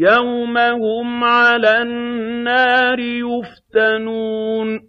يَوْمَ هُمْ عَلَى النَّارِ يُفْتَنُونَ